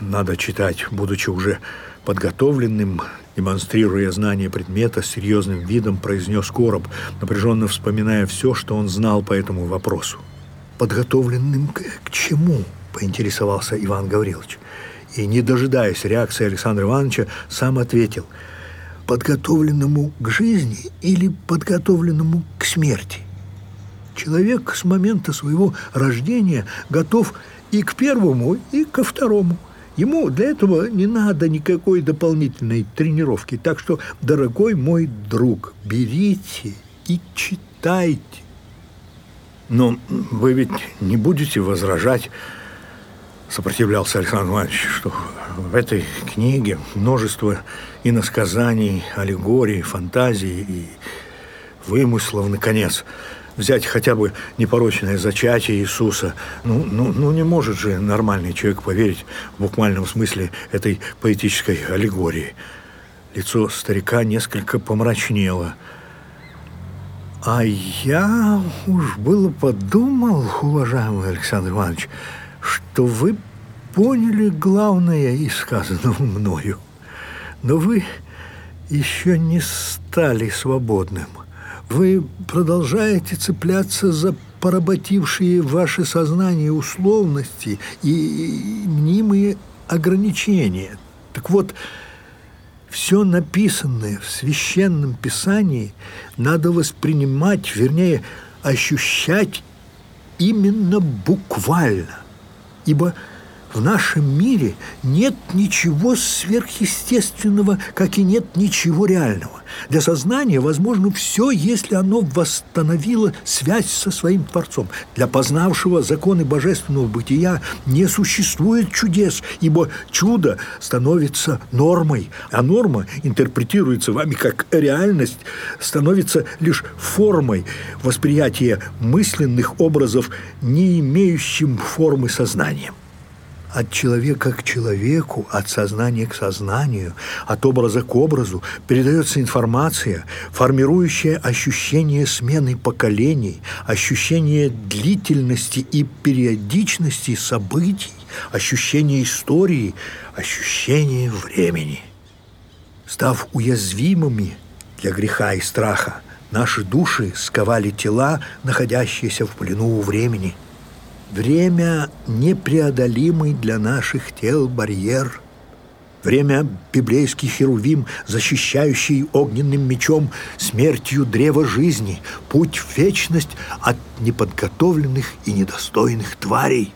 надо читать, будучи уже подготовленным, демонстрируя знание предмета, серьезным видом произнес Короб, напряженно вспоминая все, что он знал по этому вопросу. «Подготовленным к, к чему?» – поинтересовался Иван Гаврилович. И, не дожидаясь реакции Александра Ивановича, сам ответил – подготовленному к жизни или подготовленному к смерти? Человек с момента своего рождения готов и к первому, и ко второму. Ему для этого не надо никакой дополнительной тренировки. Так что, дорогой мой друг, берите и читайте. Но вы ведь не будете возражать, сопротивлялся Александр Иванович, что в этой книге множество иносказаний, аллегорий, фантазий и вымыслов, наконец – взять хотя бы непорочное зачатие Иисуса. Ну, ну, ну не может же нормальный человек поверить в буквальном смысле этой поэтической аллегории. Лицо старика несколько помрачнело. А я уж было подумал, уважаемый Александр Иванович, что вы поняли главное из сказанного мною. Но вы еще не стали свободным – вы продолжаете цепляться за поработившие ваше сознание условности и мнимые ограничения. Так вот, все написанное в священном писании надо воспринимать, вернее, ощущать именно буквально. Ибо в нашем мире нет ничего сверхъестественного, как и нет ничего реального. Для сознания возможно все, если оно восстановило связь со своим Творцом. Для познавшего законы божественного бытия не существует чудес, ибо чудо становится нормой, а норма интерпретируется вами как реальность, становится лишь формой восприятия мысленных образов, не имеющим формы сознанием от человека к человеку, от сознания к сознанию, от образа к образу передается информация, формирующая ощущение смены поколений, ощущение длительности и периодичности событий, ощущение истории, ощущение времени. Став уязвимыми для греха и страха, наши души сковали тела, находящиеся в плену у времени – Время – непреодолимый для наших тел барьер. Время – библейский херувим, защищающий огненным мечом смертью древа жизни, путь в вечность от неподготовленных и недостойных тварей.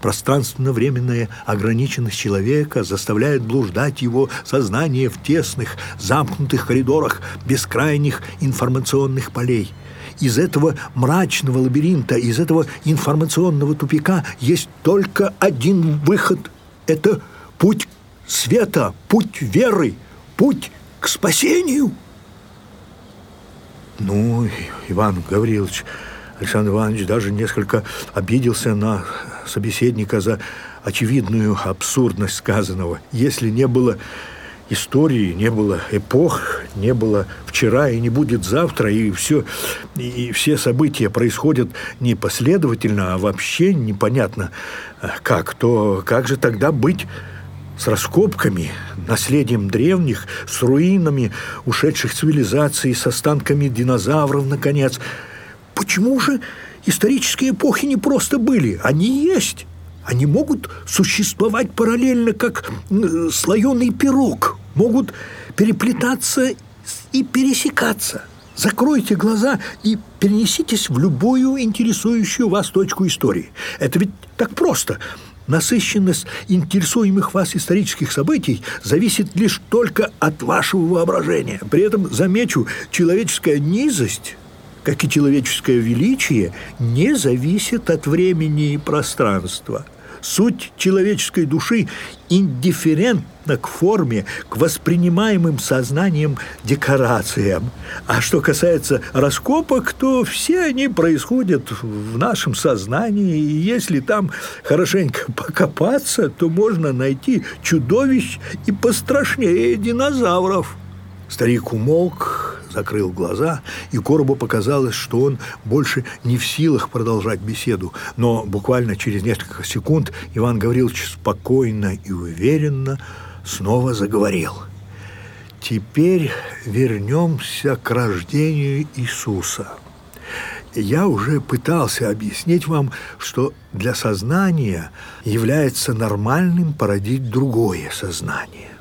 Пространственно-временная ограниченность человека заставляет блуждать его сознание в тесных, замкнутых коридорах бескрайних информационных полей – из этого мрачного лабиринта, из этого информационного тупика есть только один выход. Это путь света, путь веры, путь к спасению. Ну, Иван Гаврилович, Александр Иванович даже несколько обиделся на собеседника за очевидную абсурдность сказанного. Если не было истории, не было эпох, не было вчера и не будет завтра, и все, и все события происходят не последовательно, а вообще непонятно э, как, то как же тогда быть с раскопками, наследием древних, с руинами ушедших цивилизаций, с останками динозавров, наконец. Почему же исторические эпохи не просто были, они есть? Они могут существовать параллельно, как слоеный пирог, могут переплетаться и пересекаться. Закройте глаза и перенеситесь в любую интересующую вас точку истории. Это ведь так просто. Насыщенность интересуемых вас исторических событий зависит лишь только от вашего воображения. При этом, замечу, человеческая низость как и человеческое величие, не зависит от времени и пространства – Суть человеческой души индифферентна к форме, к воспринимаемым сознанием декорациям. А что касается раскопок, то все они происходят в нашем сознании, и если там хорошенько покопаться, то можно найти чудовищ и пострашнее динозавров. Старик умолк, закрыл глаза, и Коробу показалось, что он больше не в силах продолжать беседу. Но буквально через несколько секунд Иван Гаврилович спокойно и уверенно снова заговорил. Теперь вернемся к рождению Иисуса. Я уже пытался объяснить вам, что для сознания является нормальным породить другое сознание.